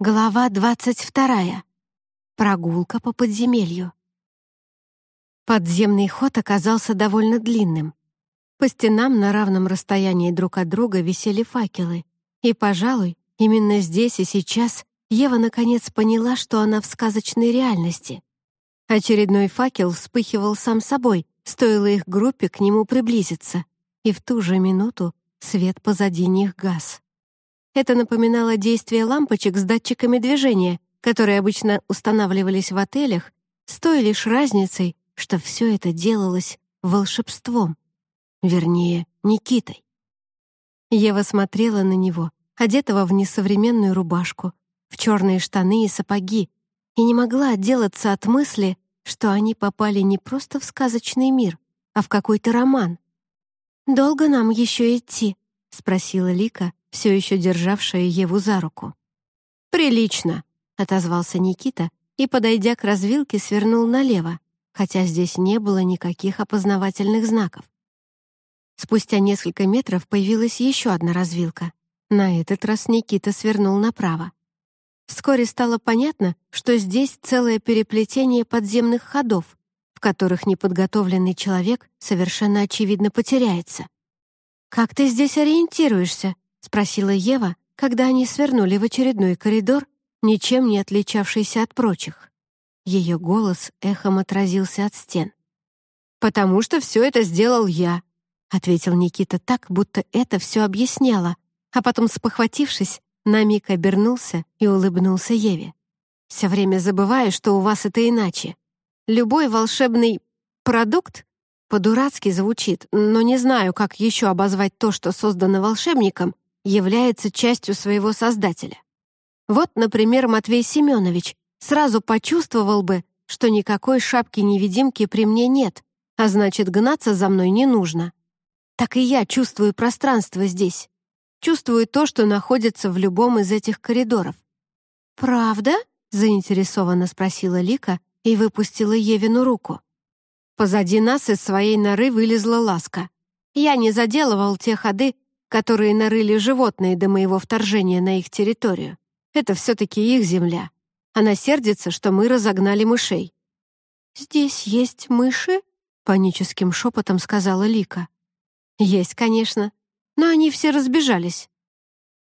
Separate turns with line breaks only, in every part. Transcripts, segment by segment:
Глава двадцать вторая. Прогулка по подземелью. Подземный ход оказался довольно длинным. По стенам на равном расстоянии друг от друга висели факелы. И, пожалуй, именно здесь и сейчас Ева наконец поняла, что она в сказочной реальности. Очередной факел вспыхивал сам собой, стоило их группе к нему приблизиться, и в ту же минуту свет позади них гас. Это напоминало действие лампочек с датчиками движения, которые обычно устанавливались в отелях, с той лишь разницей, что все это делалось волшебством. Вернее, Никитой. Ева смотрела на него, одетого в несовременную рубашку, в черные штаны и сапоги, и не могла отделаться от мысли, что они попали не просто в сказочный мир, а в какой-то роман. «Долго нам еще идти?» — спросила Лика, все еще державшая Еву за руку. «Прилично», — отозвался Никита и, подойдя к развилке, свернул налево, хотя здесь не было никаких опознавательных знаков. Спустя несколько метров появилась еще одна развилка. На этот раз Никита свернул направо. Вскоре стало понятно, что здесь целое переплетение подземных ходов, в которых неподготовленный человек совершенно очевидно потеряется. «Как ты здесь ориентируешься?» — спросила Ева, когда они свернули в очередной коридор, ничем не отличавшийся от прочих. Ее голос эхом отразился от стен. «Потому что все это сделал я», — ответил Никита так, будто это все объясняло, а потом, спохватившись, на миг обернулся и улыбнулся Еве. «Все время забываю, что у вас это иначе. Любой волшебный продукт по-дурацки звучит, но не знаю, как еще обозвать то, что создано волшебником, является частью своего создателя. Вот, например, Матвей Семенович сразу почувствовал бы, что никакой шапки-невидимки при мне нет, а значит, гнаться за мной не нужно. Так и я чувствую пространство здесь. Чувствую то, что находится в любом из этих коридоров. «Правда?» — заинтересованно спросила Лика и выпустила Евину руку. Позади нас из своей норы вылезла ласка. Я не заделывал те ходы, которые нарыли животные до моего вторжения на их территорию. Это все-таки их земля. Она сердится, что мы разогнали мышей. «Здесь есть мыши?» — паническим шепотом сказала Лика. «Есть, конечно, но они все разбежались.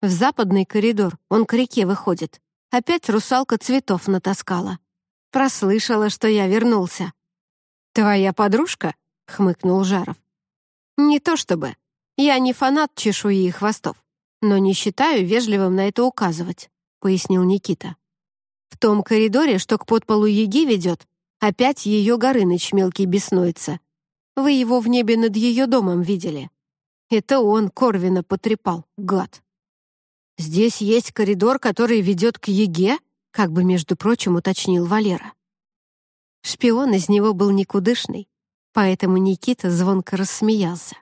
В западный коридор, он к реке выходит. Опять русалка цветов натаскала. Прослышала, что я вернулся. «Твоя подружка?» — хмыкнул Жаров. «Не то чтобы. Я не фанат чешуи и хвостов, но не считаю вежливым на это указывать», — пояснил Никита. «В том коридоре, что к подполу Еги ведет, опять ее Горыныч мелкий беснуется. Вы его в небе над ее домом видели. Это он Корвина потрепал, гад». «Здесь есть коридор, который ведет к Еге?» как бы, между прочим, уточнил Валера. Шпион из него был никудышный, поэтому Никита звонко рассмеялся.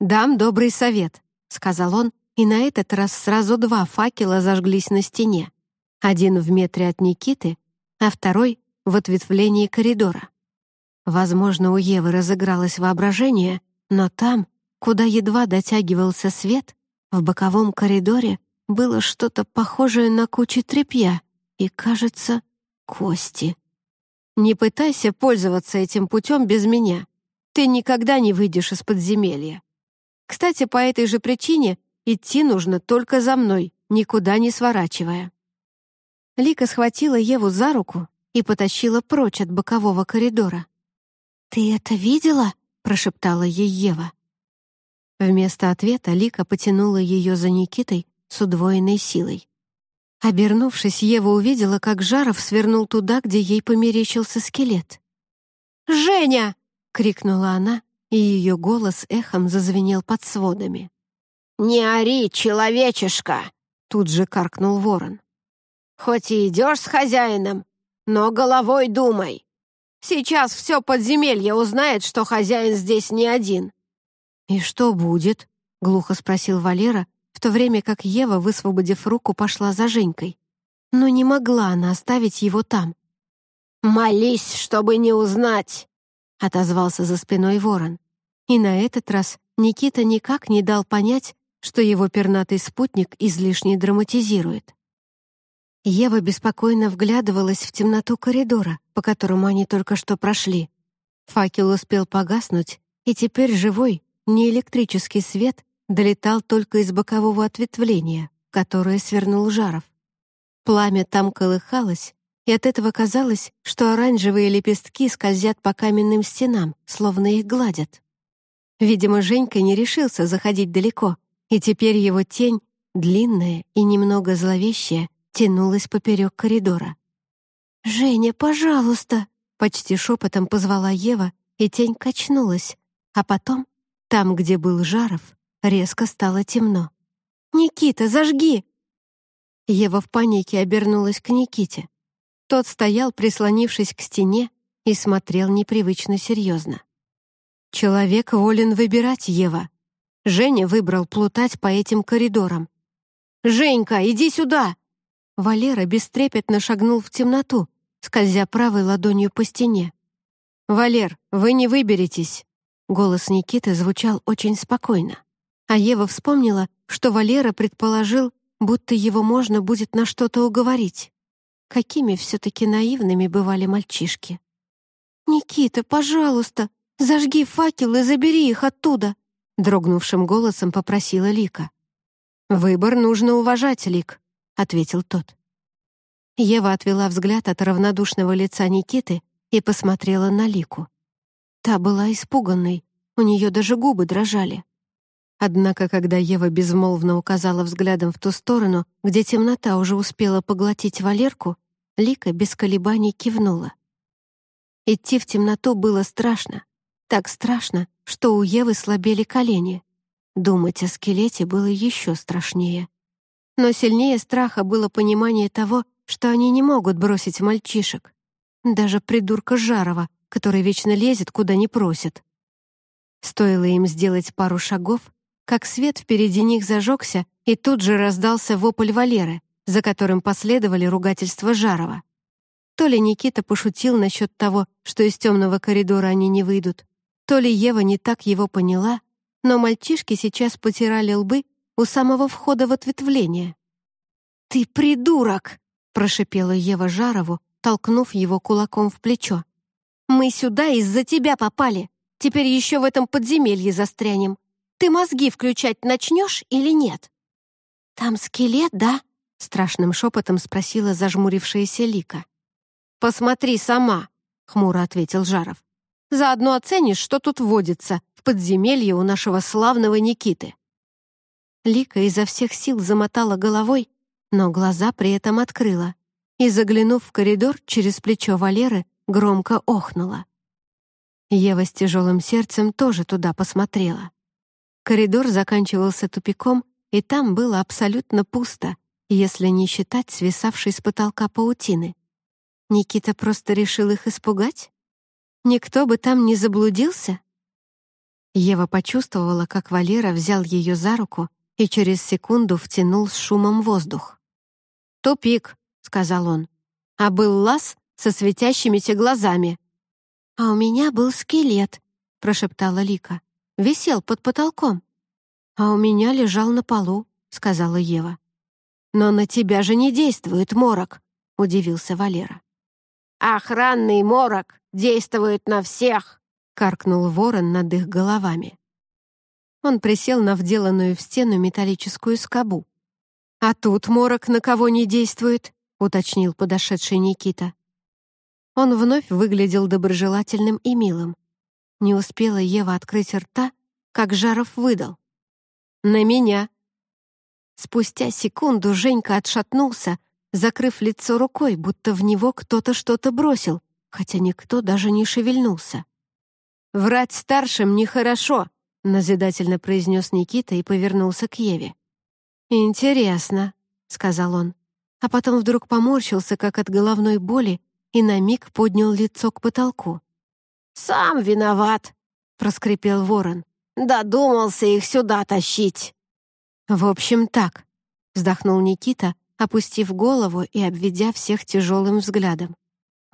«Дам добрый совет», — сказал он, и на этот раз сразу два факела зажглись на стене. Один в метре от Никиты, а второй — в ответвлении коридора. Возможно, у Евы разыгралось воображение, но там, куда едва дотягивался свет, в боковом коридоре было что-то похожее на кучу тряпья и, кажется, кости. «Не пытайся пользоваться этим путем без меня. Ты никогда не выйдешь из подземелья. Кстати, по этой же причине идти нужно только за мной, никуда не сворачивая». Лика схватила Еву за руку и потащила прочь от бокового коридора. «Ты это видела?» — прошептала ей Ева. Вместо ответа Лика потянула ее за Никитой с удвоенной силой. Обернувшись, Ева увидела, как Жаров свернул туда, где ей померещился скелет. «Женя!» — крикнула она, и ее голос эхом зазвенел под сводами.
«Не ори, человечишка!» — тут же каркнул ворон. «Хоть и идешь с хозяином, но головой думай. Сейчас все подземелье узнает, что хозяин здесь не один».
«И что будет?» — глухо спросил Валера, в то время как Ева, высвободив руку, пошла за Женькой. Но не могла она оставить его там.
«Молись, чтобы не узнать!» — отозвался за спиной ворон.
И на этот раз Никита никак не дал понять, что его пернатый спутник излишне драматизирует. Ева беспокойно вглядывалась в темноту коридора, по которому они только что прошли. Факел успел погаснуть, и теперь живой, неэлектрический свет долетал только из бокового ответвления, которое свернул Жаров. Пламя там колыхалось, и от этого казалось, что оранжевые лепестки скользят по каменным стенам, словно их гладят. Видимо, Женька не решился заходить далеко, и теперь его тень, длинная и немного зловещая, тянулась поперек коридора. «Женя, пожалуйста!» — почти шепотом позвала Ева, и тень качнулась, а потом, там, где был Жаров, резко стало темно. «Никита, зажги!» Ева в панике обернулась к Никите. Тот стоял, прислонившись к стене, и смотрел непривычно серьезно. «Человек волен выбирать, Ева. Женя выбрал плутать по этим коридорам. «Женька, иди сюда!» Валера бестрепетно шагнул в темноту, скользя правой ладонью по стене. «Валер, вы не выберетесь!» Голос Никиты звучал очень спокойно. А Ева вспомнила, что Валера предположил, будто его можно будет на что-то уговорить. Какими все-таки наивными бывали мальчишки. «Никита, пожалуйста, зажги факел и забери их оттуда», дрогнувшим голосом попросила Лика. «Выбор нужно уважать, Лик», — ответил тот. Ева отвела взгляд от равнодушного лица Никиты и посмотрела на Лику. Та была испуганной, у нее даже губы дрожали. Однако, когда Ева безмолвно указала взглядом в ту сторону, где темнота уже успела поглотить Валерку, Лика без колебаний кивнула. Идти в темноту было страшно. Так страшно, что у Евы слабели колени. Думать о скелете было еще страшнее. Но сильнее страха было понимание того, что они не могут бросить мальчишек. Даже придурка Жарова, который вечно лезет, куда не просит. Стоило им сделать пару шагов, как свет впереди них зажегся, и тут же раздался вопль Валеры, за которым последовали ругательства Жарова. То ли Никита пошутил насчет того, что из темного коридора они не выйдут, то ли Ева не так его поняла, но мальчишки сейчас потирали лбы у самого входа в ответвление. «Ты придурок!» — прошипела Ева Жарову, толкнув его кулаком в плечо. «Мы сюда из-за тебя попали. Теперь еще в этом подземелье застрянем. Ты мозги включать начнешь или нет?» «Там скелет, да?» — страшным шепотом спросила зажмурившаяся Лика. «Посмотри сама», — хмуро ответил Жаров. «Заодно оценишь, что тут водится в подземелье у нашего славного Никиты». Лика изо всех сил замотала головой, но глаза при этом открыла и, заглянув в коридор через плечо Валеры, громко охнула. Ева с тяжелым сердцем тоже туда посмотрела. Коридор заканчивался тупиком, и там было абсолютно пусто, если не считать свисавшей с потолка паутины. Никита просто решил их испугать? Никто бы там не заблудился? Ева почувствовала, как Валера взял ее за руку и через секунду втянул с шумом воздух. «Тупик», — сказал он, — «а был лаз со светящимися глазами». «А у меня был скелет», — прошептала Лика висел под потолком. А у меня лежал на полу, сказала Ева. Но на тебя же не действует морок, удивился Валера. Охранный морок действует на всех, каркнул ворон над их головами. Он присел на вделанную в стену металлическую скобу. «А тут морок на кого не действует?» — уточнил подошедший Никита. Он вновь выглядел доброжелательным и милым. Не успела Ева открыть рта, как Жаров выдал. «На меня!» Спустя секунду Женька отшатнулся, закрыв лицо рукой, будто в него кто-то что-то бросил, хотя никто даже не шевельнулся. «Врать старшим нехорошо», — назидательно произнес Никита и повернулся к Еве. «Интересно», — сказал он, а потом вдруг поморщился, как от головной боли, и на миг поднял лицо к потолку.
«Сам виноват», — проскрипел ворон. «Додумался их сюда тащить».
«В общем, так», — вздохнул Никита, опустив голову и обведя всех тяжелым взглядом.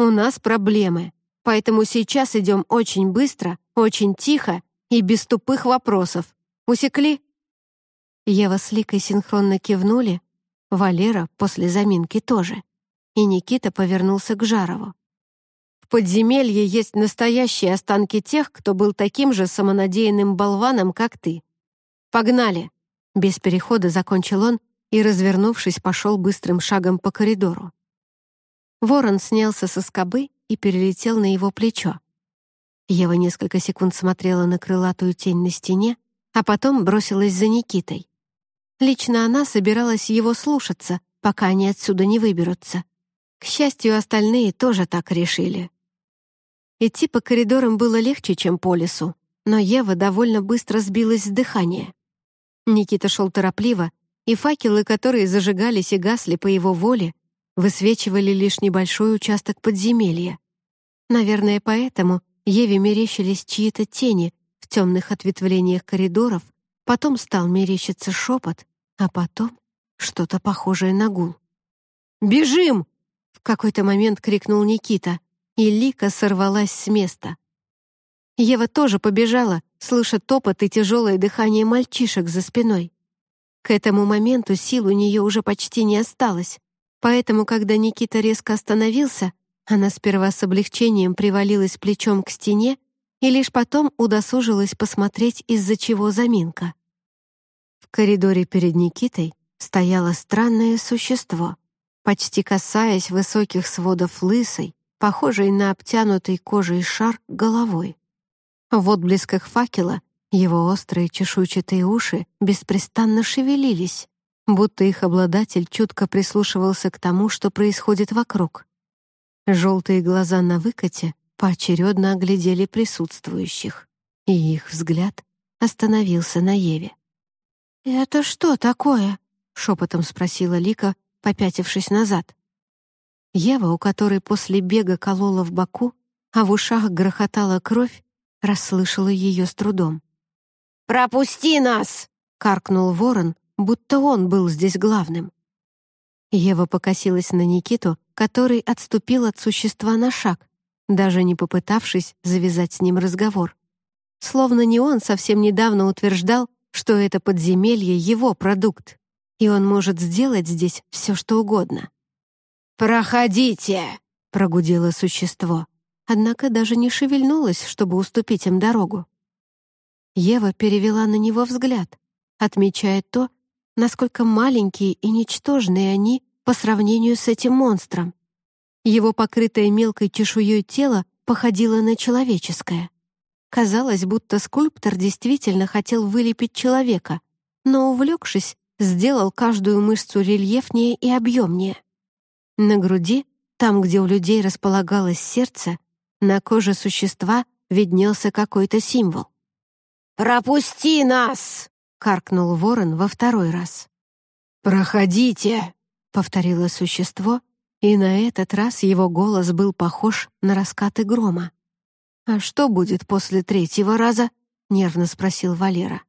«У нас проблемы, поэтому сейчас идем очень быстро, очень тихо и без тупых вопросов. Усекли?» Ева с Ликой синхронно кивнули, Валера после заминки тоже. и Никита повернулся к Жарову. «В подземелье есть настоящие останки тех, кто был таким же самонадеянным болваном, как ты. Погнали!» Без перехода закончил он и, развернувшись, пошел быстрым шагом по коридору. Ворон снялся со скобы и перелетел на его плечо. Ева несколько секунд смотрела на крылатую тень на стене, а потом бросилась за Никитой. Лично она собиралась его слушаться, пока они отсюда не выберутся. К счастью, остальные тоже так решили. Идти по коридорам было легче, чем по лесу, но Ева довольно быстро сбилась с дыхания. Никита шел торопливо, и факелы, которые зажигались и гасли по его воле, высвечивали лишь небольшой участок подземелья. Наверное, поэтому Еве мерещились чьи-то тени в темных ответвлениях коридоров, потом стал мерещиться шепот, а потом что-то похожее на гул. «Бежим!» — в какой-то момент крикнул Никита, и Лика сорвалась с места. Ева тоже побежала, слыша топот и тяжелое дыхание мальчишек за спиной. К этому моменту сил у нее уже почти не осталось, поэтому, когда Никита резко остановился, она сперва с облегчением привалилась плечом к стене и лишь потом удосужилась посмотреть, из-за чего заминка. В коридоре перед Никитой стояло странное существо, почти касаясь высоких сводов лысой, похожей на обтянутый кожей шар головой. В отблесках факела его острые чешуйчатые уши беспрестанно шевелились, будто их обладатель чутко прислушивался к тому, что происходит вокруг. Желтые глаза на выкате поочередно оглядели присутствующих, и их взгляд остановился на Еве. «Это что такое?» — шепотом спросила Лика, попятившись назад. Ева, у которой после бега колола в боку, а в ушах грохотала кровь, расслышала ее с трудом.
«Пропусти нас!» — каркнул ворон,
будто он был здесь главным. Ева покосилась на Никиту, который отступил от существа на шаг, даже не попытавшись завязать с ним разговор. Словно не он совсем недавно утверждал, что это подземелье — его продукт, и он может сделать здесь все, что угодно.
«Проходите!»
— прогудело существо однако даже не шевельнулась, чтобы уступить им дорогу. Ева перевела на него взгляд, отмечая то, насколько маленькие и ничтожные они по сравнению с этим монстром. Его покрытое мелкой чешуей тело походило на человеческое. Казалось, будто скульптор действительно хотел вылепить человека, но, увлекшись, сделал каждую мышцу рельефнее и объемнее. На груди, там, где у людей располагалось сердце, на коже существа виднелся какой-то символ.
«Пропусти нас!» — каркнул ворон во второй раз.
«Проходите!» — повторило существо, и на этот раз его голос был похож на раскаты грома. «А что будет после третьего раза?» — нервно спросил Валера.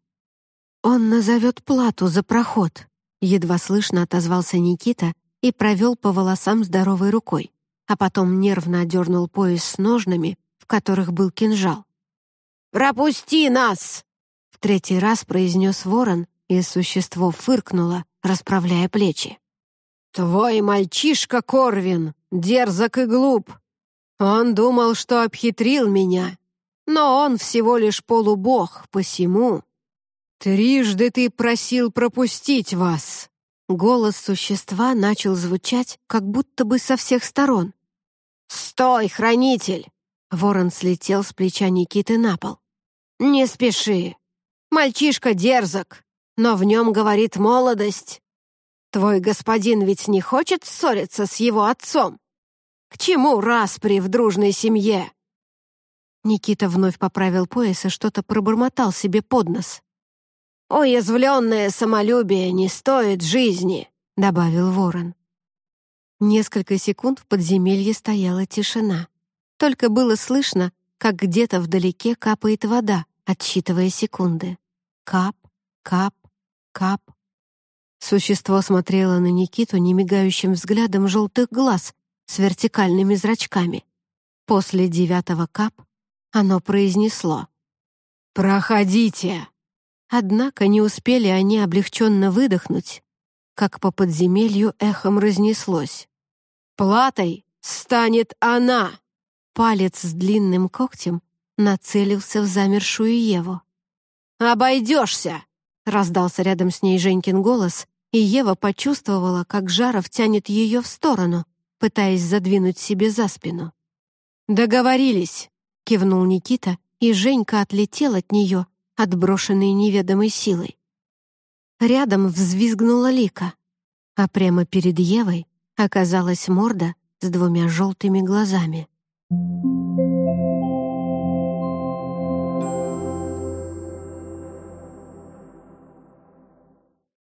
«Он назовет плату за проход», — едва слышно отозвался Никита и провел по волосам здоровой рукой а потом нервно одернул пояс с ножнами, в которых был кинжал.
«Пропусти нас!»
Третий раз произнес ворон, и существо фыркнуло, расправляя плечи.
«Твой мальчишка Корвин, дерзок и глуп. Он думал, что обхитрил меня, но он всего лишь полубог, посему. Трижды ты просил пропустить вас».
Голос существа начал звучать, как будто бы со всех сторон.
«Стой, хранитель!»
Ворон слетел с плеча Никиты на пол.
«Не спеши. Мальчишка дерзок, но в нем говорит молодость. Твой господин ведь не хочет ссориться с его отцом? К чему распри в дружной семье?»
Никита вновь поправил пояс и что-то пробормотал себе под нос.
«Уязвленное самолюбие не стоит жизни», — добавил ворон.
Несколько секунд в подземелье стояла тишина. Только было слышно, как где-то вдалеке капает вода, отсчитывая секунды. Кап, кап, кап. Существо смотрело на Никиту немигающим взглядом желтых глаз с вертикальными зрачками. После девятого кап оно произнесло
«Проходите!».
Однако не успели они облегченно выдохнуть, как по подземелью эхом разнеслось.
Расплатой станет она!»
Палец с длинным когтем нацелился в замершую Еву.
«Обойдешься!» — раздался рядом с ней Женькин голос, и Ева почувствовала, как Жаров тянет ее в сторону, пытаясь задвинуть себе за спину. «Договорились!» — кивнул Никита, и Женька отлетел от нее, отброшенный неведомой силой. Рядом взвизгнула Лика, а прямо перед Евой оказалась морда с двумя желтыми глазами. Thank you.